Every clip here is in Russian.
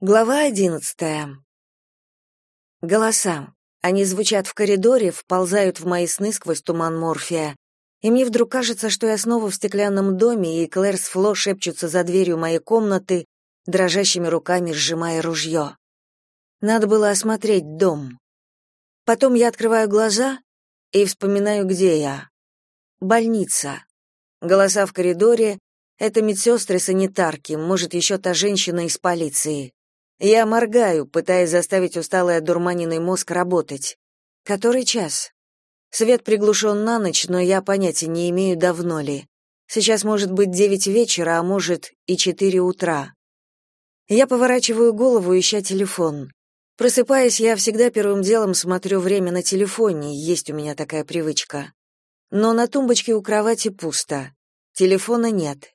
Глава одиннадцатая. Голоса. Они звучат в коридоре, вползают в мои сны сквозь туман морфия. И мне вдруг кажется, что я снова в стеклянном доме, и Клэр с Фло шепчутся за дверью моей комнаты, дрожащими руками сжимая ружье. Надо было осмотреть дом. Потом я открываю глаза и вспоминаю, где я. Больница. Голоса в коридоре — это медсестры-санитарки, может, еще та женщина из полиции. Я моргаю, пытаясь заставить усталый одурманенный мозг работать. Который час? Свет приглушен на ночь, но я понятия не имею, давно ли. Сейчас может быть девять вечера, а может и четыре утра. Я поворачиваю голову, ища телефон. Просыпаясь, я всегда первым делом смотрю время на телефоне, есть у меня такая привычка. Но на тумбочке у кровати пусто. Телефона нет.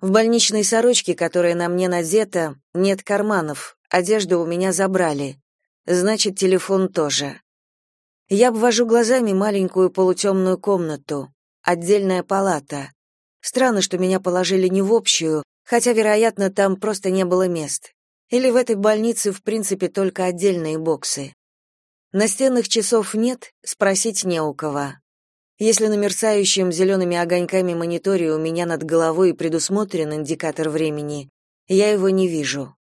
В больничной сорочке, которая на мне надета, нет карманов. Одежду у меня забрали. Значит, телефон тоже. Я обвожу глазами маленькую полутемную комнату. Отдельная палата. Странно, что меня положили не в общую, хотя, вероятно, там просто не было мест. Или в этой больнице, в принципе, только отдельные боксы. Настенных часов нет, спросить не у кого. Если на мерцающем зелеными огоньками мониторе у меня над головой предусмотрен индикатор времени, я его не вижу.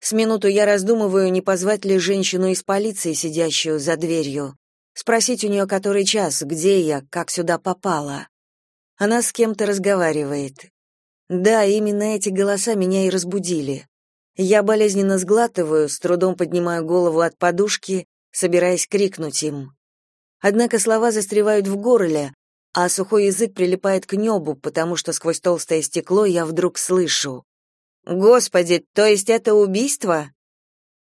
С минуту я раздумываю, не позвать ли женщину из полиции, сидящую за дверью, спросить у нее, который час, где я, как сюда попала. Она с кем-то разговаривает. Да, именно эти голоса меня и разбудили. Я болезненно сглатываю, с трудом поднимаю голову от подушки, собираясь крикнуть им. Однако слова застревают в горле, а сухой язык прилипает к небу, потому что сквозь толстое стекло я вдруг слышу. «Господи, то есть это убийство?»